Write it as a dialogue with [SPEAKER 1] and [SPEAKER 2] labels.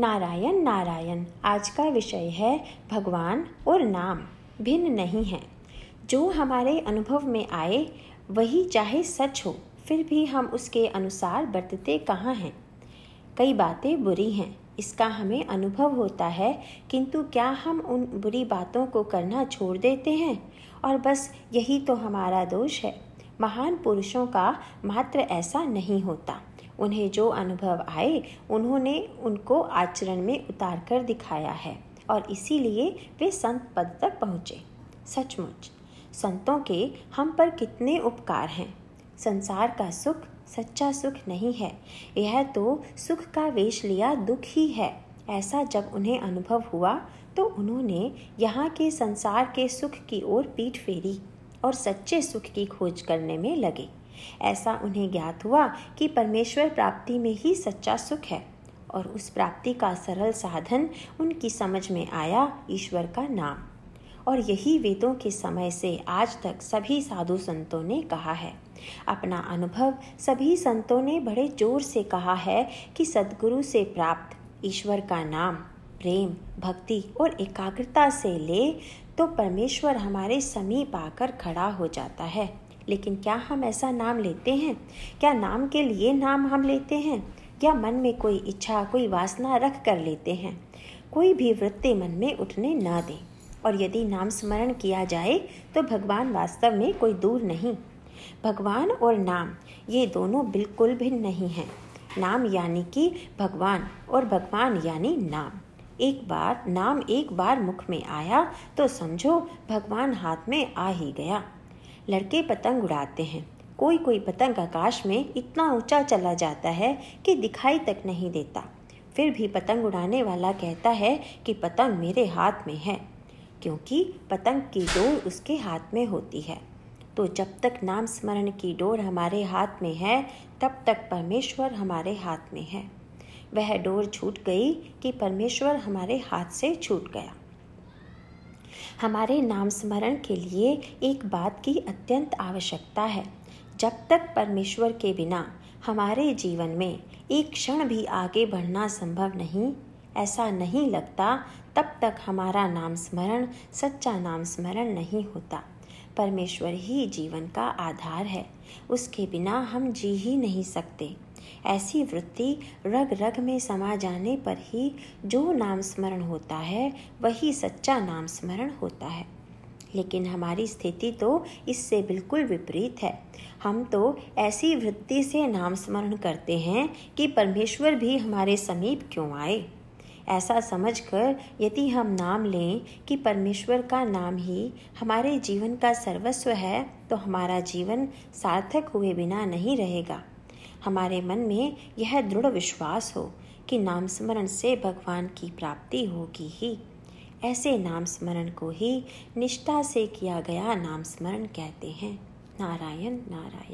[SPEAKER 1] नारायण नारायण। आज का विषय है भगवान और नाम। भिन्न नहीं है। जो हमारे अनुभव में आए, वही चाहे सच हो, फिर भी हम उसके अनुसार बरतते कहाँ हैं? कई बातें बुरी हैं, इसका हमें अनुभव होता है, किंतु क्या हम उन बुरी बातों को करना छोड़ देते हैं? और बस यही तो हमारा दोष है। महान पुरुषों का मात्र ऐसा नहीं होता। उन्हें जो अनुभव आए, उन्होंने उनको आचरण में उतार कर दिखाया है और इसीलिए वे संत पद तक पहुँचे। सचमुच, संतों के हम पर कितने उपकार हैं। संसार का सुख सच्चा सुख नहीं है। यह तो सुख का वेश लिया दुख ही है। ऐसा जब उन्हें अनुभव हुआ तो उन्होंने यहाँ के संसार के सुख की ओर पीठ फेरी और सच्चे सुख की खोज करने में लगे। ऐसा उन्हें ज्ञात हुआ कि परमेश्वर प्राप्ति में ही सच्चा सुख है, और उस प्राप्ति का सरल साधन उनकी समझ में आया ईश्वर का नाम। और यही वेदों के समय से आज तक सभी साधु संतों ने कहा है। अपना अनुभव सभी संतों ने बड़े ज़ोर से कहा है कि सदगुरु से प्राप्त ईश्वर का नाम, प्रेम, भक्ति और एकाग्रता से ले तो परमेश्वर हमारे समीप आकर खड़ा हो जाता है। लेकिन क्या हम ऐसा नाम लेते हैं? क्या नाम के लिए नाम हम लेते हैं? या मन में कोई इच्छा, कोई वासना रख कर लेते हैं? कोई भी वृत्ति मन में उठने न दे। और यदि नाम स्मरण किया जाए तो भगवान वास्तव में कोई दूर नहीं। भगवान और नाम, ये दोनों बिल्कुल भिन्न नहीं हैं। नाम यानी कि भगवान और भगवान यानी नाम। एक बार, नाम एक बार मुख में आया तो समझो, भगवान हाथ में आ ही गया। लड़के पतंग उड़ाते हैं। कोई कोई पतंग आकाश में इतना ऊँचा चला जाता है कि दिखाई तक नहीं देता। फिर भी पतंग उड़ाने वाला कहता है कि पतंग मेरे हाथ में है, क्योंकि पतंग की डोर उसके हाथ में होती है। तो जब तक नाम स्मरण की डोर हमारे हाथ में है, तब तक परमेश्वर हमारे हाथ में है। वह डोर छूट गई कि परमेश्वर हमारे हाथ से छूट गया। हमारे नाम स्मरण के लिए एक बात की अत्यंत आवश्यकता है। जब तक परमेश्वर के बिना हमारे जीवन में एक क्षण भी आगे बढ़ना संभव नहीं, ऐसा नहीं लगता, तब तक हमारा नाम स्मरण, सच्चा नाम स्मरण नहीं होता। परमेश्वर ही जीवन का आधार है। उसके बिना हम जी ही नहीं सकते। ऐसी वृत्ति रग रग में समा जाने पर ही जो नाम स्मरण होता है, वही सच्चा नाम स्मरण होता है। लेकिन हमारी स्थिति तो इससे बिल्कुल विपरीत है। हम तो ऐसी वृत्ति से नाम स्मरण करते हैं कि परमेश्वर भी हमारे समीप क्यों आए। ऐसा समझकर यदि हम नाम लें कि परमेश्वर का नाम ही हमारे जीवन का सर्वस्व है तो हमारा जीवन सार्थक हुए बिना नहीं रहेगा। हमारे मन में यह दृढ़ विश्वास हो कि नाम स्मरण से भगवान की प्राप्ति होगी ही। ऐसे नाम स्मरण को ही निष्ठा से किया गया नाम स्मरण कहते हैं। नारायण नारायण।